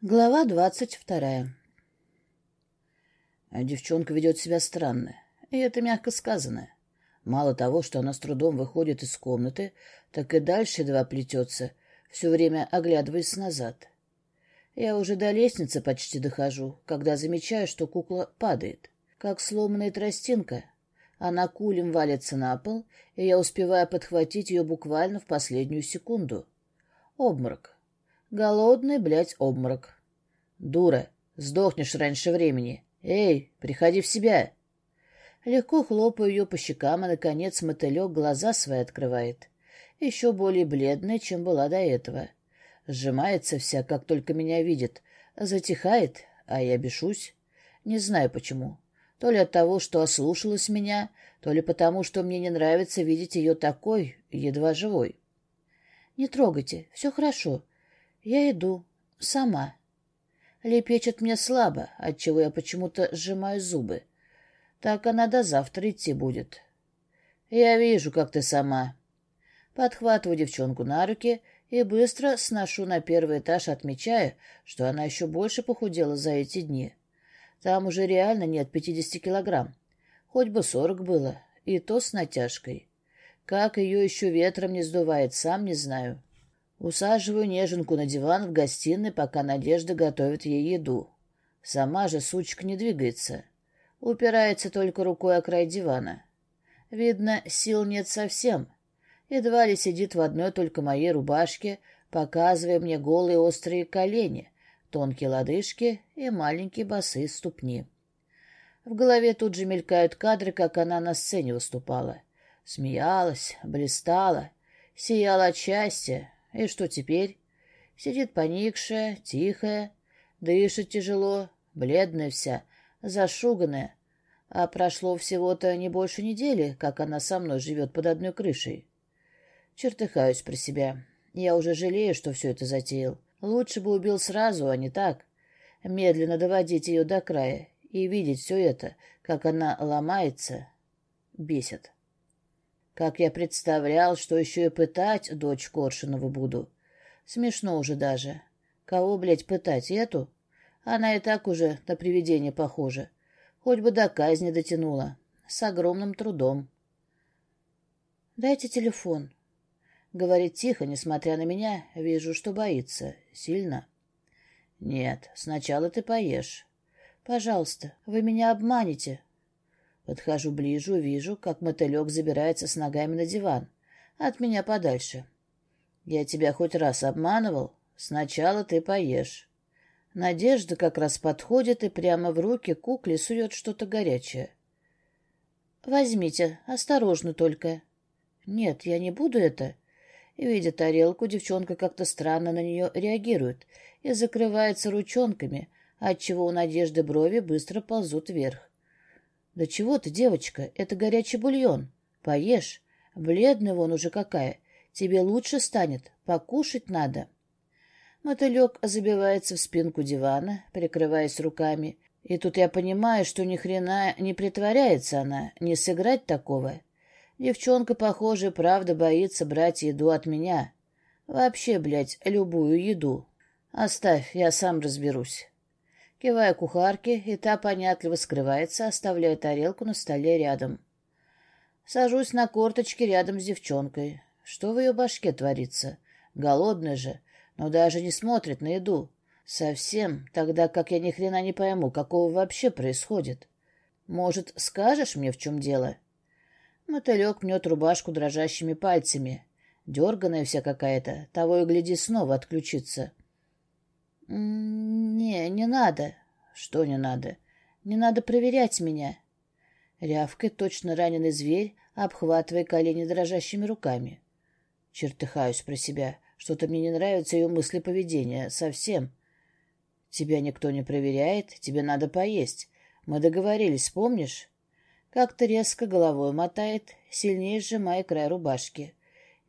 Глава двадцать вторая. Девчонка ведет себя странно, и это мягко сказано. Мало того, что она с трудом выходит из комнаты, так и дальше едва плетется, все время оглядываясь назад. Я уже до лестницы почти дохожу, когда замечаю, что кукла падает, как сломанная тростинка. Она кулем валится на пол, и я успеваю подхватить ее буквально в последнюю секунду. Обморок. Голодный, блядь, обморок. Дура, сдохнешь раньше времени. Эй, приходи в себя. Легко хлопаю ее по щекам, и, наконец, мотылек глаза свои открывает. Еще более бледная, чем была до этого. Сжимается вся, как только меня видит. Затихает, а я бешусь. Не знаю почему. То ли от того, что ослушалась меня, то ли потому, что мне не нравится видеть ее такой, едва живой. Не трогайте, все хорошо. Я иду. Сама. Лепечет мне слабо, отчего я почему-то сжимаю зубы. Так она до завтра идти будет. Я вижу, как ты сама. Подхватываю девчонку на руки и быстро сношу на первый этаж, отмечая, что она еще больше похудела за эти дни. Там уже реально нет пятидесяти килограмм. Хоть бы сорок было, и то с натяжкой. Как ее еще ветром не сдувает, сам не знаю. Усаживаю неженку на диван в гостиной, пока Надежда готовит ей еду. Сама же сучка не двигается. Упирается только рукой о край дивана. Видно, сил нет совсем. Едва ли сидит в одной только моей рубашке, показывая мне голые острые колени, тонкие лодыжки и маленькие босые ступни. В голове тут же мелькают кадры, как она на сцене выступала. Смеялась, блистала, сияла от счастья, и что теперь? Сидит поникшая, тихая, дышит тяжело, бледная вся, зашуганная. А прошло всего-то не больше недели, как она со мной живет под одной крышей. Чертыхаюсь про себя. Я уже жалею, что все это затеял. Лучше бы убил сразу, а не так. Медленно доводить ее до края и видеть все это, как она ломается, бесит. Как я представлял, что еще и пытать дочь Коршунова буду. Смешно уже даже. Кого, блядь, пытать? Эту? Она и так уже на привидение похожа. Хоть бы до казни дотянула. С огромным трудом. «Дайте телефон», — говорит тихо, несмотря на меня. Вижу, что боится. Сильно. «Нет, сначала ты поешь». «Пожалуйста, вы меня обманете», Подхожу ближе, вижу, как мотылек забирается с ногами на диван. От меня подальше. Я тебя хоть раз обманывал? Сначала ты поешь. Надежда как раз подходит и прямо в руки кукле сует что-то горячее. «Возьмите, осторожно только». «Нет, я не буду это». Видя тарелку, девчонка как-то странно на нее реагирует и закрывается ручонками, отчего у Надежды брови быстро ползут вверх. «Да чего ты, девочка, это горячий бульон. Поешь. Бледная вон уже какая. Тебе лучше станет. Покушать надо». Мотылек забивается в спинку дивана, прикрываясь руками. И тут я понимаю, что ни хрена не притворяется она, не сыграть такого. Девчонка, похоже, правда боится брать еду от меня. Вообще, блядь, любую еду. Оставь, я сам разберусь. Кивая кухарке, и та понятливо скрывается, оставляя тарелку на столе рядом. Сажусь на корточки рядом с девчонкой. Что в ее башке творится? Голодная же, но даже не смотрит на еду. Совсем, тогда как я ни хрена не пойму, какого вообще происходит. Может, скажешь мне, в чем дело? Мотылек мнет рубашку дрожащими пальцами. Дерганая вся какая-то, того и гляди снова отключиться. «Не, не надо». «Что не надо?» «Не надо проверять меня». Рявкает точно раненый зверь, обхватывая колени дрожащими руками. Чертыхаюсь про себя. Что-то мне не нравится ее мысли поведения. Совсем. Тебя никто не проверяет, тебе надо поесть. Мы договорились, помнишь? Как-то резко головой мотает, сильнее сжимая край рубашки.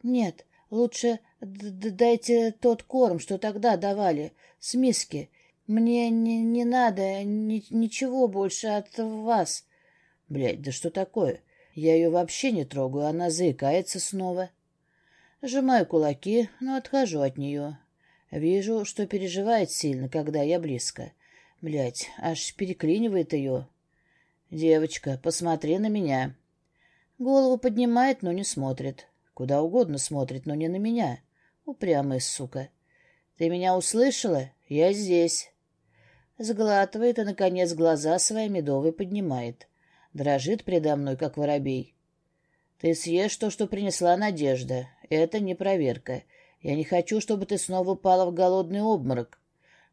Нет, лучше дайте тот корм, что тогда давали с миски. Мне не, не надо ни, ничего больше от вас. Блядь, да что такое? Я ее вообще не трогаю, она заикается снова. Сжимаю кулаки, но отхожу от нее. Вижу, что переживает сильно, когда я близко. Блядь, аж переклинивает ее. «Девочка, посмотри на меня». Голову поднимает, но не смотрит. Куда угодно смотрит, но не на меня. Упрямая сука. «Ты меня услышала? Я здесь». Сглатывает и, наконец, глаза свои медовые поднимает. Дрожит предо мной, как воробей. «Ты съешь то, что принесла Надежда. Это не проверка. Я не хочу, чтобы ты снова упала в голодный обморок.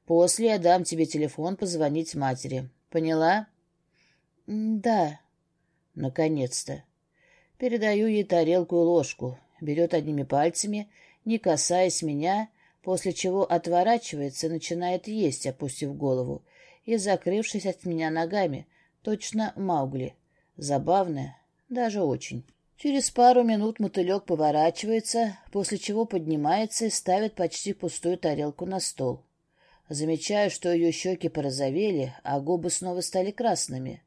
После я дам тебе телефон позвонить матери. Поняла?» «Да». «Наконец-то». Передаю ей тарелку и ложку. Берет одними пальцами, не касаясь меня, после чего отворачивается и начинает есть, опустив голову, и закрывшись от меня ногами, точно Маугли. Забавная, даже очень. Через пару минут мотылек поворачивается, после чего поднимается и ставит почти пустую тарелку на стол. Замечаю, что ее щеки порозовели, а губы снова стали красными.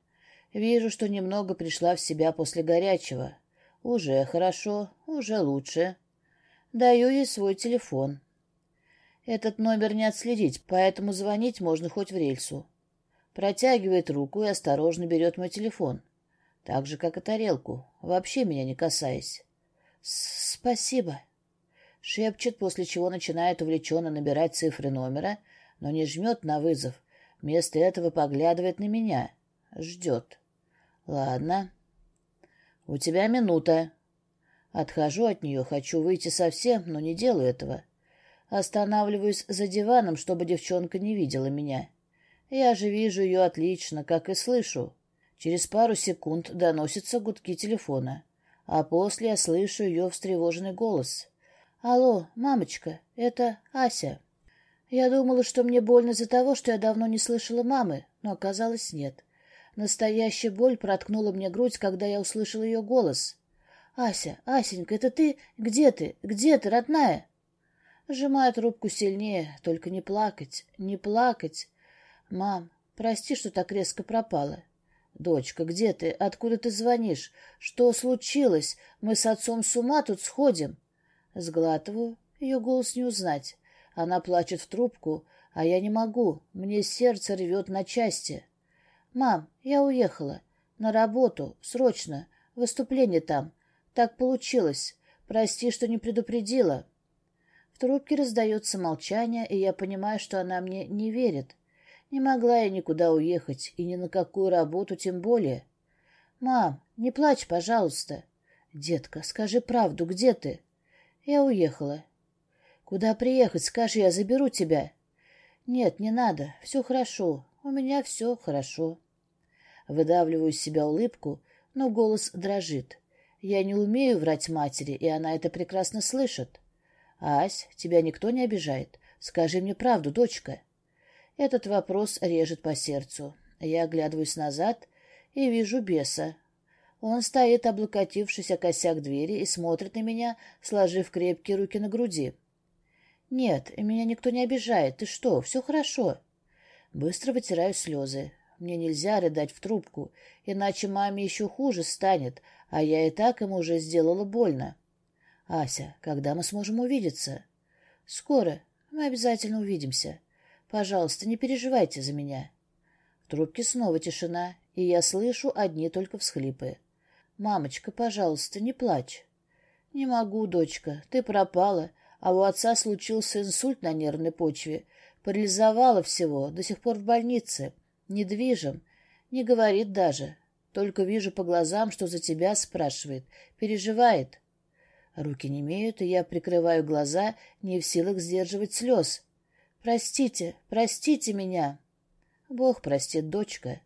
Вижу, что немного пришла в себя после горячего. Уже хорошо, уже лучше. Даю ей свой телефон. Этот номер не отследить, поэтому звонить можно хоть в рельсу. Протягивает руку и осторожно берет мой телефон. Так же, как и тарелку, вообще меня не касаясь. «Спасибо», — шепчет, после чего начинает увлеченно набирать цифры номера, но не жмет на вызов. Вместо этого поглядывает на меня. Ждет. «Ладно. У тебя минута». Отхожу от нее, хочу выйти совсем, но не делаю этого. Останавливаюсь за диваном, чтобы девчонка не видела меня. Я же вижу ее отлично, как и слышу. Через пару секунд доносятся гудки телефона, а после я слышу ее встревоженный голос. «Алло, мамочка, это Ася». Я думала, что мне больно из-за того, что я давно не слышала мамы, но оказалось нет. Настоящая боль проткнула мне грудь, когда я услышала ее голос. «Ася, Асенька, это ты? Где ты? Где ты, родная?» Сжимаю трубку сильнее, только не плакать, не плакать. «Мам, прости, что так резко пропала. «Дочка, где ты? Откуда ты звонишь? Что случилось? Мы с отцом с ума тут сходим». Сглатываю, ее голос не узнать. Она плачет в трубку, а я не могу, мне сердце рвет на части. «Мам, я уехала. На работу, срочно. Выступление там. Так получилось. Прости, что не предупредила». В трубке раздается молчание, и я понимаю, что она мне не верит. Не могла я никуда уехать, и ни на какую работу тем более. «Мам, не плачь, пожалуйста». «Детка, скажи правду, где ты?» «Я уехала». «Куда приехать? Скажи, я заберу тебя». «Нет, не надо. Все хорошо. У меня все хорошо». Выдавливаю из себя улыбку, но голос дрожит. Я не умею врать матери, и она это прекрасно слышит. «Ась, тебя никто не обижает? Скажи мне правду, дочка». Этот вопрос режет по сердцу. Я оглядываюсь назад и вижу беса. Он стоит, облокотившись о косяк двери, и смотрит на меня, сложив крепкие руки на груди. «Нет, меня никто не обижает. Ты что, все хорошо?» Быстро вытираю слезы. Мне нельзя рыдать в трубку, иначе маме еще хуже станет, а я и так ему уже сделала больно. «Ася, когда мы сможем увидеться?» «Скоро. Мы обязательно увидимся. Пожалуйста, не переживайте за меня. В трубке снова тишина, и я слышу одни только всхлипы. «Мамочка, пожалуйста, не плачь». «Не могу, дочка, ты пропала, а у отца случился инсульт на нервной почве. Парализовало всего, до сих пор в больнице. Недвижим. Не говорит даже. Только вижу по глазам, что за тебя спрашивает. Переживает». Руки не имеют, и я прикрываю глаза, не в силах сдерживать слез. Простите, простите меня. Бог простит, дочка.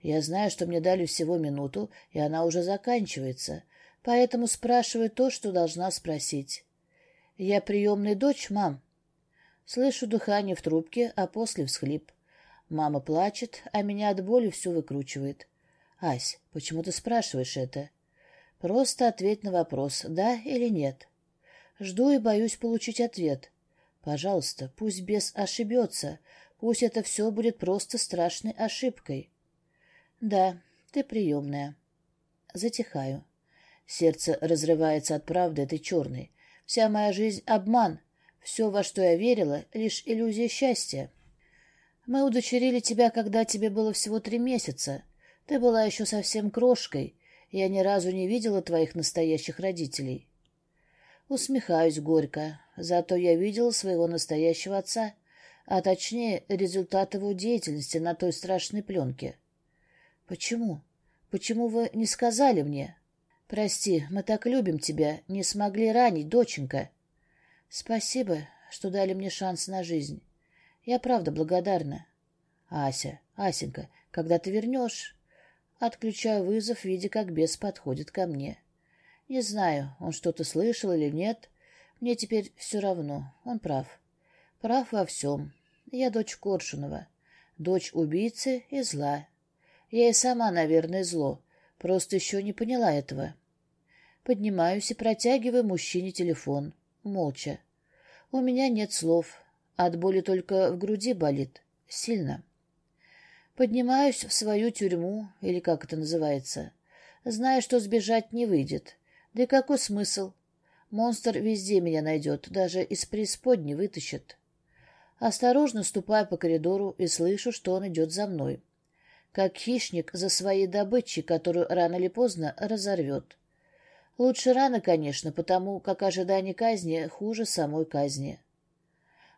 Я знаю, что мне дали всего минуту, и она уже заканчивается, поэтому спрашиваю то, что должна спросить. Я приемная дочь, мам? Слышу дыхание в трубке, а после всхлип. Мама плачет, а меня от боли все выкручивает. Ась, почему ты спрашиваешь это? Просто ответь на вопрос, да или нет. Жду и боюсь получить ответ. Пожалуйста, пусть бес ошибется, пусть это все будет просто страшной ошибкой. Да, ты приемная. Затихаю. Сердце разрывается от правды этой черной. Вся моя жизнь — обман. Все, во что я верила, — лишь иллюзия счастья. Мы удочерили тебя, когда тебе было всего три месяца. Ты была еще совсем крошкой. Я ни разу не видела твоих настоящих родителей. Усмехаюсь горько. Зато я видела своего настоящего отца, а точнее результат его деятельности на той страшной пленке. Почему? Почему вы не сказали мне? Прости, мы так любим тебя, не смогли ранить, доченька. Спасибо, что дали мне шанс на жизнь. Я правда благодарна. Ася, Асенька, когда ты вернешь? Отключаю вызов, видя, как бес подходит ко мне. Не знаю, он что-то слышал или нет. Мне теперь все равно. Он прав. Прав во всем. Я дочь Коршунова. Дочь убийцы и зла. Я и сама, наверное, зло. Просто еще не поняла этого. Поднимаюсь и протягиваю мужчине телефон. Молча. У меня нет слов. От боли только в груди болит. Сильно. Поднимаюсь в свою тюрьму, или как это называется, зная, что сбежать не выйдет. Да и какой смысл? Монстр везде меня найдет, даже из преисподней вытащит. Осторожно ступаю по коридору и слышу, что он идет за мной. Как хищник за своей добычей, которую рано или поздно разорвет. Лучше рано, конечно, потому как ожидание казни хуже самой казни.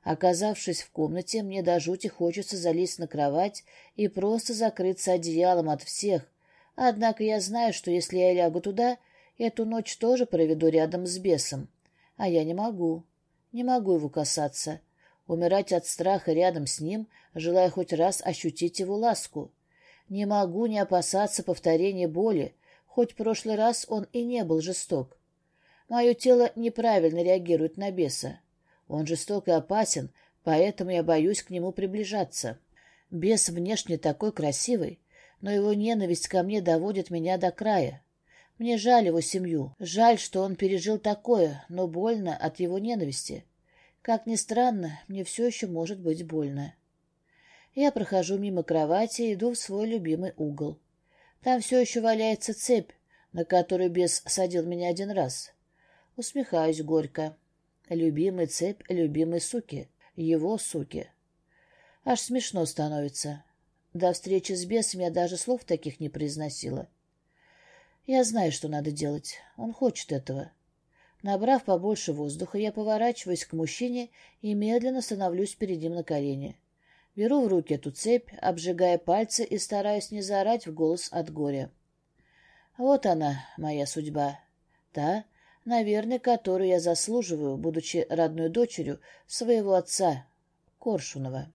Оказавшись в комнате, мне до жути хочется залезть на кровать и просто закрыться одеялом от всех. Однако я знаю, что если я лягу туда, эту ночь тоже проведу рядом с бесом. А я не могу. Не могу его касаться. Умирать от страха рядом с ним, желая хоть раз ощутить его ласку. Не могу не опасаться повторения боли, хоть в прошлый раз он и не был жесток. Мое тело неправильно реагирует на беса. Он жесток и опасен, поэтому я боюсь к нему приближаться. Бес внешне такой красивый, но его ненависть ко мне доводит меня до края. Мне жаль его семью, жаль, что он пережил такое, но больно от его ненависти. Как ни странно, мне все еще может быть больно. Я прохожу мимо кровати и иду в свой любимый угол. Там все еще валяется цепь, на которую бес садил меня один раз. Усмехаюсь горько. Любимый цепь любимой суки. Его суки. Аж смешно становится. До встречи с бесом я даже слов таких не произносила. Я знаю, что надо делать. Он хочет этого. Набрав побольше воздуха, я поворачиваюсь к мужчине и медленно становлюсь перед ним на колени. Беру в руки эту цепь, обжигая пальцы и стараюсь не заорать в голос от горя. Вот она, моя судьба. Та, наверное, которую я заслуживаю, будучи родной дочерью своего отца, Коршунова.